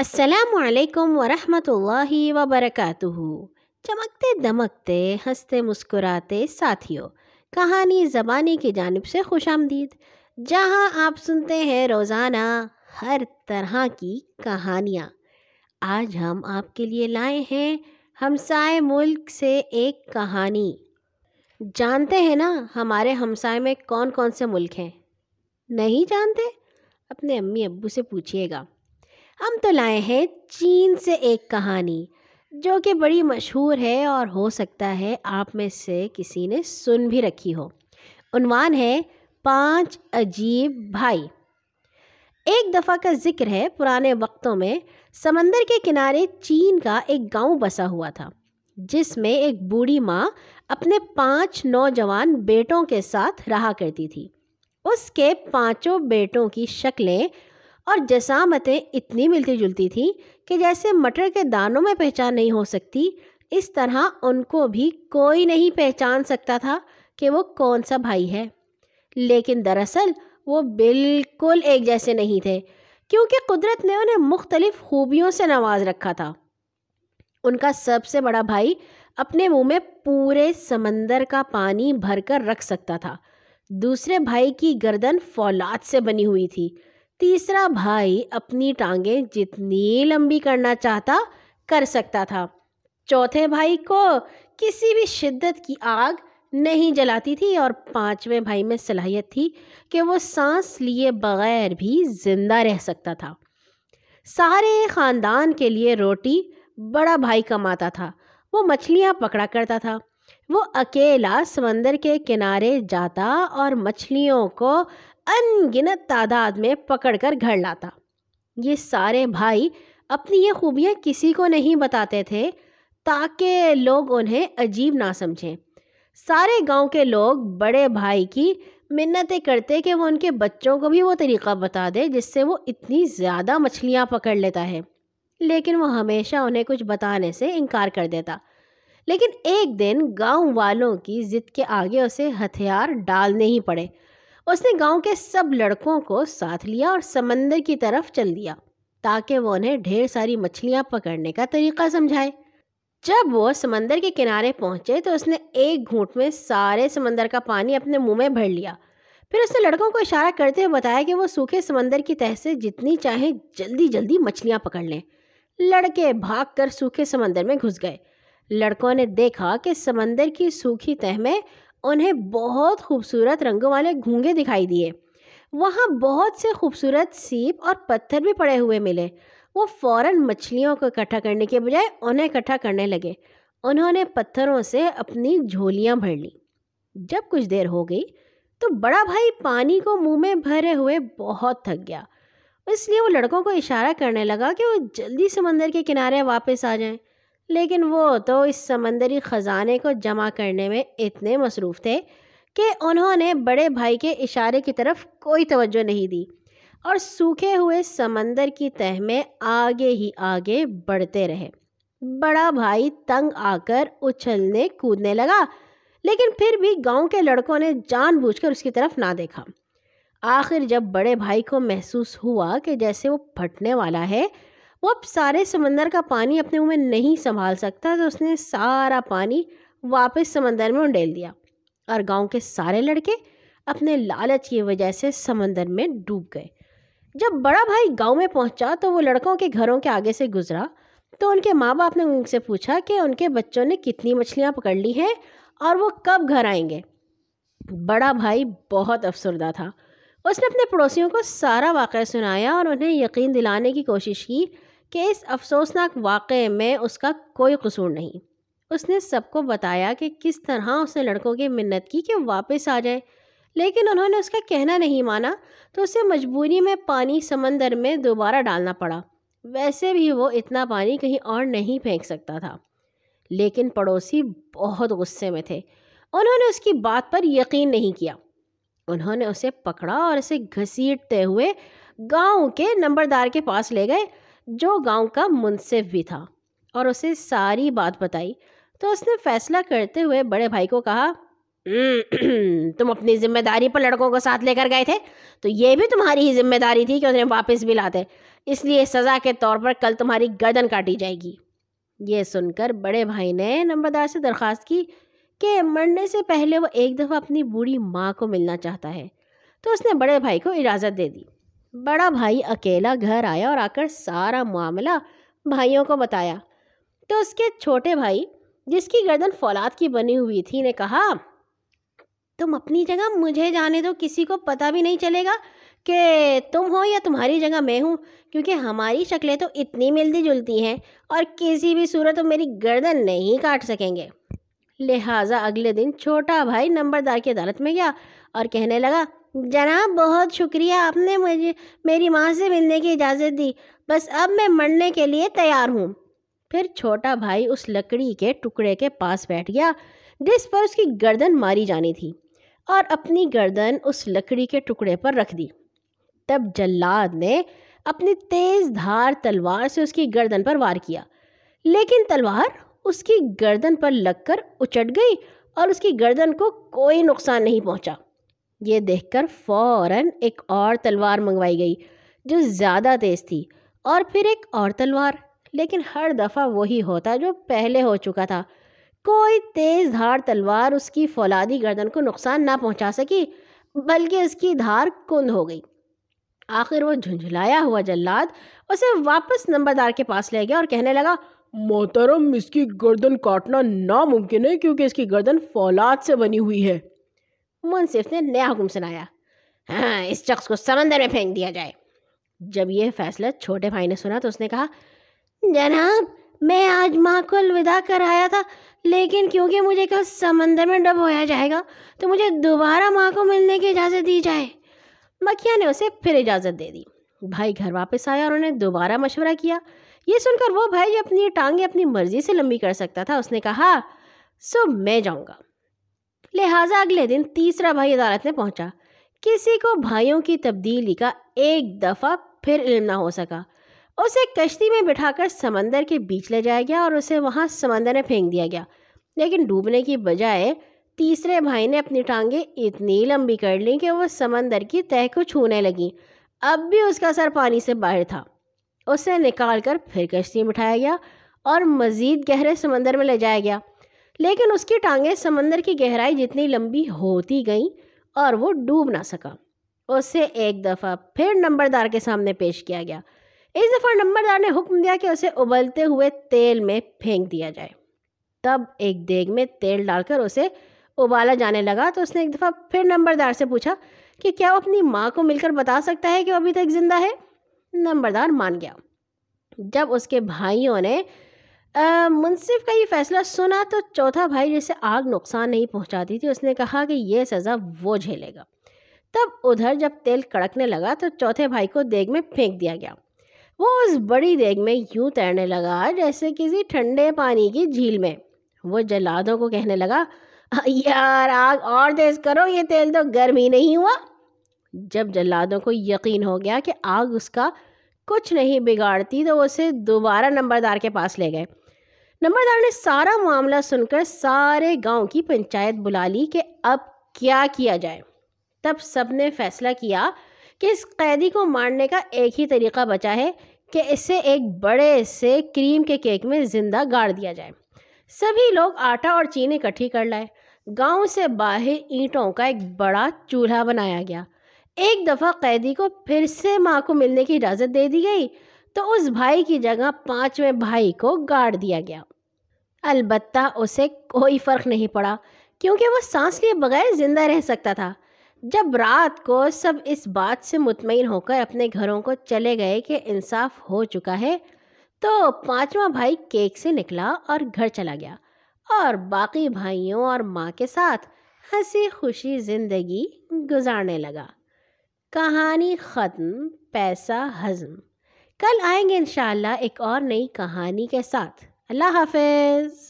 السلام علیکم ورحمۃ اللہ وبرکاتہ چمکتے دمکتے، ہنستے مسکراتے ساتھیوں کہانی زبانی کی جانب سے خوش آمدید۔ جہاں آپ سنتے ہیں روزانہ ہر طرح کی کہانیاں۔ آج ہم آپ کے لیے لائے ہیں ہمسائے ملک سے ایک کہانی۔ جانتے ہیں نا ہمارے ہمسائے میں کون کون سے ملک ہیں؟ نہیں جانتے؟ اپنے امی ابو سے پوچھیے گا۔ ہم تو لائے ہیں چین سے ایک کہانی، جو کہ بڑی مشہور ہے اور ہو سکتا ہے آپ میں سے کسی نے سن بھی رکھی ہو۔ عنوان ہے، پانچ عجیب بھائی۔ ایک دفعہ کا ذکر ہے پرانے وقتوں میں سمندر کے کنارے چین کا ایک گاؤں بسا ہوا تھا، جس میں ایک بوڑھی ماں اپنے پانچ نوجوان بیٹوں کے ساتھ رہا کرتی تھی۔ اس کے پانچوں بیٹوں کی شکلیں اور جسامتیں اتنی ملتی جلتی تھیں کہ جیسے مٹر کے دانوں میں پہچان نہیں ہو سکتی، اس طرح ان کو بھی کوئی نہیں پہچان سکتا تھا کہ وہ کون سا بھائی ہے۔ لیکن دراصل وہ بالکل ایک جیسے نہیں تھے، کیونکہ قدرت نے انہیں مختلف خوبیوں سے نواز رکھا تھا۔ ان کا سب سے بڑا بھائی اپنے منہ میں پورے سمندر کا پانی بھر کر رکھ سکتا تھا۔ دوسرے بھائی کی گردن فولاد سے بنی ہوئی تھی۔ تیسرا بھائی اپنی ٹانگیں جتنی لمبی کرنا چاہتا کر سکتا تھا۔ چوتھے بھائی کو کسی بھی شدت کی آگ نہیں جلاتی تھی اور پانچویں بھائی میں صلاحیت تھی کہ وہ سانس لیے بغیر بھی زندہ رہ سکتا تھا۔ سارے خاندان کے لیے روٹی بڑا بھائی کماتا تھا۔ وہ مچھلیاں پکڑا کرتا تھا۔ وہ اکیلا سمندر کے کنارے جاتا اور مچھلیوں کو ان گنت تعداد میں پکڑ کر گھر لاتا۔ یہ سارے بھائی اپنی یہ خوبیاں کسی کو نہیں بتاتے تھے تاکہ لوگ انہیں عجیب نہ سمجھیں۔ سارے گاؤں کے لوگ بڑے بھائی کی منتیں کرتے کہ وہ ان کے بچوں کو بھی وہ طریقہ بتا دے جس سے وہ اتنی زیادہ مچھلیاں پکڑ لیتا ہے۔ لیکن وہ ہمیشہ انہیں کچھ بتانے سے انکار کر دیتا۔ لیکن ایک دن گاؤں والوں کی ضد کے آگے اسے ہتھیار ڈالنے ہی پڑے۔ اس نے گاؤں کے سب لڑکوں کو ساتھ لیا اور سمندر کی طرف چل دیا، تاکہ وہ انہیں ڈھیر ساری مچھلیاں پکڑنے کا طریقہ سمجھائے۔ جب وہ سمندر کے کنارے پہنچے تو اس نے ایک گھونٹ میں سارے سمندر کا پانی اپنے منہ میں بھر لیا۔ پھر اس نے لڑکوں کو اشارہ کرتے ہوئے بتایا کہ وہ سوکھے سمندر کی تہ سے جتنی چاہیں جلدی جلدی مچھلیاں پکڑ لیں۔ لڑکے بھاگ کر سوکھے سمندر میں گھس گئے۔ لڑکوں نے دیکھا کہ سمندر کی سوکھی تہ میں انہیں بہت خوبصورت رنگوں والے گھونگے دکھائی دیے۔ وہاں بہت سے خوبصورت سیپ اور پتھر بھی پڑے ہوئے ملے۔ وہ فوراً مچھلیوں کو اکٹھا کرنے کے بجائے انہیں اکٹھا کرنے لگے۔ انہوں نے پتھروں سے اپنی جھولیاں بھر لیں۔ جب کچھ دیر ہو گئی تو بڑا بھائی پانی کو منہ میں بھرے ہوئے بہت تھک گیا۔ اس لیے وہ لڑکوں کو اشارہ کرنے لگا کہ وہ جلدی سمندر کے کنارے واپس آ جائیں۔ لیکن وہ تو اس سمندری خزانے کو جمع کرنے میں اتنے مصروف تھے کہ انہوں نے بڑے بھائی کے اشارے کی طرف کوئی توجہ نہیں دی اور سوکھے ہوئے سمندر کی تہ میں آگے ہی آگے بڑھتے رہے۔ بڑا بھائی تنگ آ کر اچھلنے کودنے لگا، لیکن پھر بھی گاؤں کے لڑکوں نے جان بوجھ کر اس کی طرف نہ دیکھا۔ آخر جب بڑے بھائی کو محسوس ہوا کہ جیسے وہ پھٹنے والا ہے وہ اب سارے سمندر کا پانی اپنے منہ میں نہیں سنبھال سکتا، تو اس نے سارا پانی واپس سمندر میں انڈیل دیا۔ اور گاؤں کے سارے لڑکے اپنے لالچ کی وجہ سے سمندر میں ڈوب گئے۔ جب بڑا بھائی گاؤں میں پہنچا تو وہ لڑکوں کے گھروں کے آگے سے گزرا، تو ان کے ماں باپ نے ان سے پوچھا کہ ان کے بچوں نے کتنی مچھلیاں پکڑ لی ہیں اور وہ کب گھر آئیں گے۔ بڑا بھائی بہت افسردہ تھا۔ اس نے اپنے پڑوسیوں کو سارا واقعہ سنایا اور انہیں یقین دلانے کی کوشش کی کہ اس افسوسناک واقعے میں اس کا کوئی قصور نہیں۔ اس نے سب کو بتایا کہ کس طرح اس نے لڑکوں کی منت کی کہ واپس آ جائے۔ لیکن انہوں نے اس کا کہنا نہیں مانا تو اسے مجبوری میں پانی سمندر میں دوبارہ ڈالنا پڑا۔ ویسے بھی وہ اتنا پانی کہیں اور نہیں پھینک سکتا تھا۔ لیکن پڑوسی بہت غصے میں تھے۔ انہوں نے اس کی بات پر یقین نہیں کیا۔ انہوں نے اسے پکڑا اور اسے گھسیٹتے ہوئے گاؤں کے نمبردار کے پاس لے گئے۔ جو گاؤں کا منصف بھی تھا اور اسے ساری بات بتائی، تو اس نے فیصلہ کرتے ہوئے بڑے بھائی کو کہا تم اپنی ذمہ داری پر لڑکوں کو ساتھ لے کر گئے تھے، تو یہ بھی تمہاری ہی ذمہ داری تھی کہ انہیں واپس بھی لاتے، اس لیے سزا کے طور پر کل تمہاری گردن کاٹی جائے گی۔ یہ سن کر بڑے بھائی نے نمبردار سے درخواست کی کہ مرنے سے پہلے وہ ایک دفعہ اپنی بوڑھی ماں کو ملنا چاہتا ہے، تو اس نے بڑے بھائی کو اجازت دے دی۔ بڑا بھائی اکیلا گھر آیا اور آ کر سارا معاملہ بھائیوں کو بتایا۔ تو اس کے چھوٹے بھائی، جس کی گردن فولاد کی بنی ہوئی تھی، نے کہا، تم اپنی جگہ مجھے جانے دو، کسی کو پتہ بھی نہیں چلے گا کہ تم ہو یا تمہاری جگہ میں ہوں، کیونکہ ہماری شکلیں تو اتنی ملتی جلتی ہیں اور کسی بھی صورت میری گردن نہیں کاٹ سکیں گے۔ لہٰذا اگلے دن چھوٹا بھائی نمبردار کی عدالت میں گیا اور کہنے لگا جناب، بہت شکریہ، آپ نے مجھے، میری ماں سے ملنے کی اجازت دی۔ بس اب میں مرنے کے لیے تیار ہوں۔ پھر چھوٹا بھائی اس لکڑی کے ٹکڑے کے پاس بیٹھ گیا، جس پر اس کی گردن ماری جانی تھی، اور اپنی گردن اس لکڑی کے ٹکڑے پر رکھ دی۔ تب جلاد نے اپنی تیز دھار تلوار سے اس کی گردن پر وار کیا۔ لیکن تلوار اس کی گردن پر لگ کر اچٹ گئی اور اس کی گردن کو کوئی نقصان نہیں پہنچا۔ یہ دیکھ کر فوراً ایک اور تلوار منگوائی گئی جو زیادہ تیز تھی اور پھر ایک اور تلوار۔ لیکن ہر دفعہ وہی ہوتا جو پہلے ہو چکا تھا۔ کوئی تیز دھار تلوار اس کی فولادی گردن کو نقصان نہ پہنچا سکی، بلکہ اس کی دھار کند ہو گئی۔ آخر وہ جھنجھلایا ہوا جلاد اسے واپس نمبردار کے پاس لے گیا اور کہنے لگا، محترم، اس کی گردن کاٹنا ناممکن ہے کیونکہ اس کی گردن فولاد سے بنی ہوئی ہے۔ منصف نے نیا حکم سنایا۔ ہاں اس شخص کو سمندر میں پھینک دیا جائے۔ جب یہ فیصلہ چھوٹے بھائی نے سنا تو اس نے کہا، جناب، میں آج ماں کو الوداع کر آیا تھا، لیکن کیونکہ مجھے کل سمندر میں ڈب ہویا جائے گا، تو مجھے دوبارہ ماں کو ملنے کی اجازت دی جائے۔ مکھیا نے اسے پھر اجازت دے دی۔ بھائی گھر واپس آیا اور انہیں دوبارہ مشورہ کیا۔ یہ سن کر وہ بھائی اپنی ٹانگیں اپنی مرضی سے لمبی کر سکتا تھا۔ اس نے کہا سو میں جاؤں گا۔ لہٰذا اگلے دن تیسرا بھائی عدالت میں پہنچا۔ کسی کو بھائیوں کی تبدیلی کا ایک دفعہ پھر علم نہ ہو سکا۔ اسے کشتی میں بٹھا کر سمندر کے بیچ لے جایا گیا اور اسے وہاں سمندر میں پھینک دیا گیا۔ لیکن ڈوبنے کی بجائے تیسرے بھائی نے اپنی ٹانگیں اتنی لمبی کر لیں کہ وہ سمندر کی تہ کو چھونے لگیں۔ اب بھی اس کا سر پانی سے باہر تھا۔ اسے نکال کر پھر کشتی میں بٹھایا گیا اور مزید گہرے سمندر میں لے جایا گیا۔ لیکن اس کی ٹانگیں سمندر کی گہرائی جتنی لمبی ہوتی گئیں اور وہ ڈوب نہ سکا۔ اسے ایک دفعہ پھر نمبردار کے سامنے پیش کیا گیا۔ اس دفعہ نمبردار نے حکم دیا کہ اسے ابلتے ہوئے تیل میں پھینک دیا جائے۔ تب ایک دیگ میں تیل ڈال کر اسے ابالا جانے لگا تو اس نے ایک دفعہ پھر نمبردار سے پوچھا کہ کیا وہ اپنی ماں کو مل کر بتا سکتا ہے کہ وہ ابھی تک زندہ ہے؟ نمبردار مان گیا۔ جب اس کے بھائیوں نے منصف کا یہ فیصلہ سنا تو چوتھا بھائی جسے آگ نقصان نہیں پہنچاتی تھی، اس نے کہا کہ یہ سزا وہ جھیلے گا۔ تب ادھر جب تیل کڑکنے لگا تو چوتھے بھائی کو دیگ میں پھینک دیا گیا۔ وہ اس بڑی دیگ میں یوں تیرنے لگا جیسے کسی ٹھنڈے پانی کی جھیل میں۔ وہ جلادوں کو کہنے لگا، یار آگ اور تیز کرو، یہ تیل تو گرم ہی نہیں ہوا۔ جب جلادوں کو یقین ہو گیا کہ آگ اس کا کچھ نہیں بگاڑتی تو اسے دوبارہ نمبردار کے پاس لے گئے۔ نمبردار نے سارا معاملہ سن کر سارے گاؤں کی پنچایت بلا لی کہ اب کیا کیا جائے۔ تب سب نے فیصلہ کیا کہ اس قیدی کو مارنے کا ایک ہی طریقہ بچا ہے کہ اسے ایک بڑے سے کریم کے کیک میں زندہ گاڑ دیا جائے۔ سبھی لوگ آٹا اور چینی اکٹھی کر لائے۔ گاؤں سے باہر اینٹوں کا ایک بڑا چولہا بنایا گیا۔ ایک دفعہ قیدی کو پھر سے ماں کو ملنے کی اجازت دے دی گئی۔ تو اس بھائی کی جگہ پانچویں بھائی کو گاڑ دیا گیا۔ البتہ اسے کوئی فرق نہیں پڑا، کیونکہ وہ سانس لیے بغیر زندہ رہ سکتا تھا۔ جب رات کو سب اس بات سے مطمئن ہو کر اپنے گھروں کو چلے گئے کہ انصاف ہو چکا ہے، تو پانچواں بھائی کیک سے نکلا اور گھر چلا گیا۔ اور باقی بھائیوں اور ماں کے ساتھ ہنسی خوشی زندگی گزارنے لگا۔ کہانی ختم، پیسہ ہضم۔ کل آئیں گے انشاءاللہ ایک اور نئی کہانی کے ساتھ۔ اللہ حافظ۔